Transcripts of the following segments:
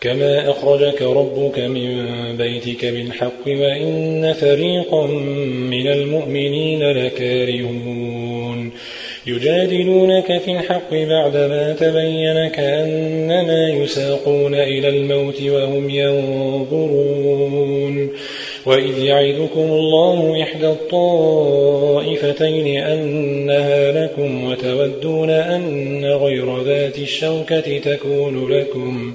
كما أخرجك ربك من بيتك بالحق وإن فريقا من المؤمنين لكارهون يجادلونك في الحق بعدما تبين كأنما يساقون إلى الموت وهم ينظرون وإذ يعدكم الله إحدى الطائفتين أنها لكم وتودون أن غير ذات الشوكة تكون لكم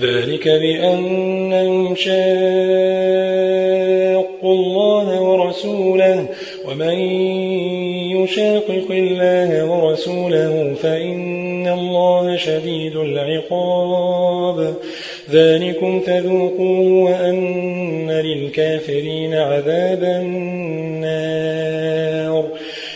ذلك بأنهم شاقوا الله ورسوله ومن يشاقق الله ورسوله فإن الله شديد العقاب. ذلكم فذوقوه وأن للكافرين عذاب النار.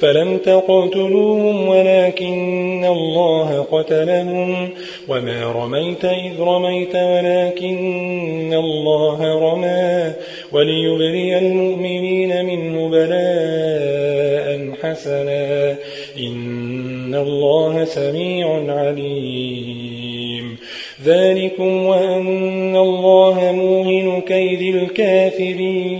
فلم تقتلوهم ولكن الله قتلهم وما رميت إذ رميت ولكن الله رمى وليبري المؤمنين منه بلاء حسنا إن الله سميع عليم ذلكم وأن الله موهن كيد الكافرين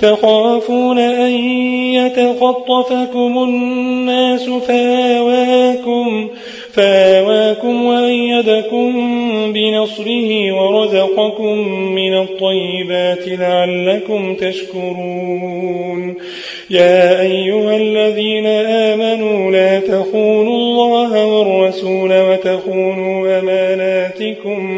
تخافون أن يتخطفكم الناس فآواكم فآواكم وأيدكم بنصره ورزقكم من الطيبات لعلكم تشكرون. يا أيها الذين آمنوا لا تخونوا الله والرسول وتخونوا أماناتكم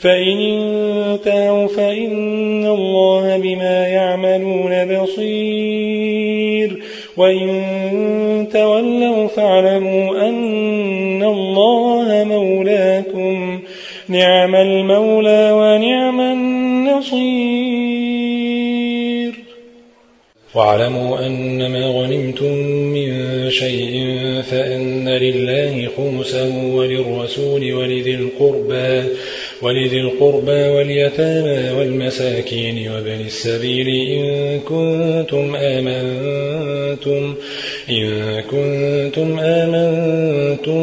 فإن انتهوا فإن الله بما يعملون بصير وإن تولوا فاعلموا أن الله مولاكم نعم المولى ونعم النصير واعلموا أن ما غنمتم من شيء فأن لله خمسه وللرسول ولذي القربى ولذي القربى واليتامى والمساكين وابن السبيل إن كنتم آمنتم إن كنتم آمنتم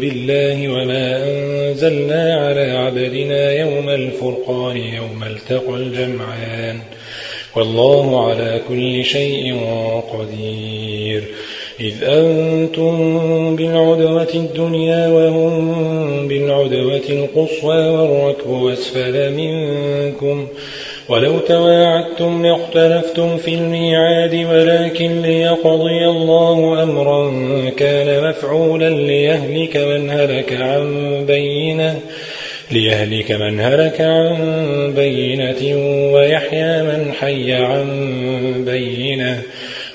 بالله وما أنزلنا على عبدنا يوم الفرقان يوم التقى الجمعان. والله على كل شيء قدير. إذ أنتم بالعدوة الدنيا وهم بالعدوة القصوى والركب أسفل منكم. ولو تواعدتم لاختلفتم في الميعاد ولكن ليقضي الله أمرا كان مفعولا ليهلك من هلك عن بينة ليهلك من هلك عن بينة ويحيى من حي عن بينة.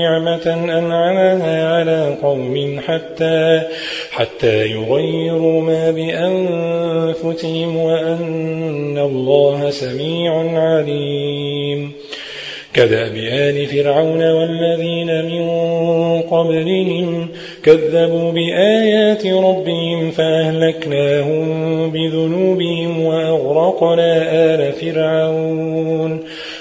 نعمة أنعمها على قوم حتى حتى يغيروا ما بأنفسهم وأن الله سميع عليم. كذا بآل فرعون والذين من قبلهم كذبوا بآيات ربهم فأهلكناهم بذنوبهم وأغرقنا آل فرعون.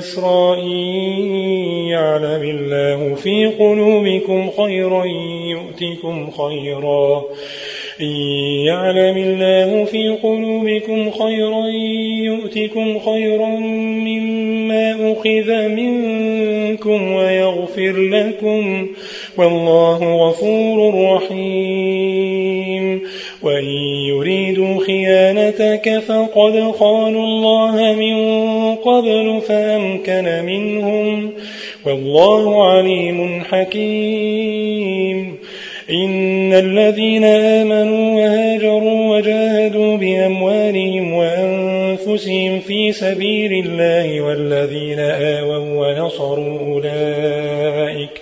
الأسراء يعلم الله في قلوبكم خيرا يؤتكم خيرا. يعلم الله في قلوبكم خيرا يؤتكم خيرا مما أخذ منكم ويغفر لكم. والله غفور رحيم. وإن يريدوا خيانتك فقد خانوا الله من قبل فأمكن منهم والله عليم حكيم. إن الذين آمنوا وهاجروا وجاهدوا بأموالهم وأنفسهم في سبيل الله والذين آووا ونصروا أولئك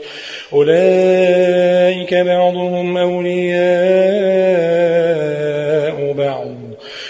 أولئك بعضهم أولياء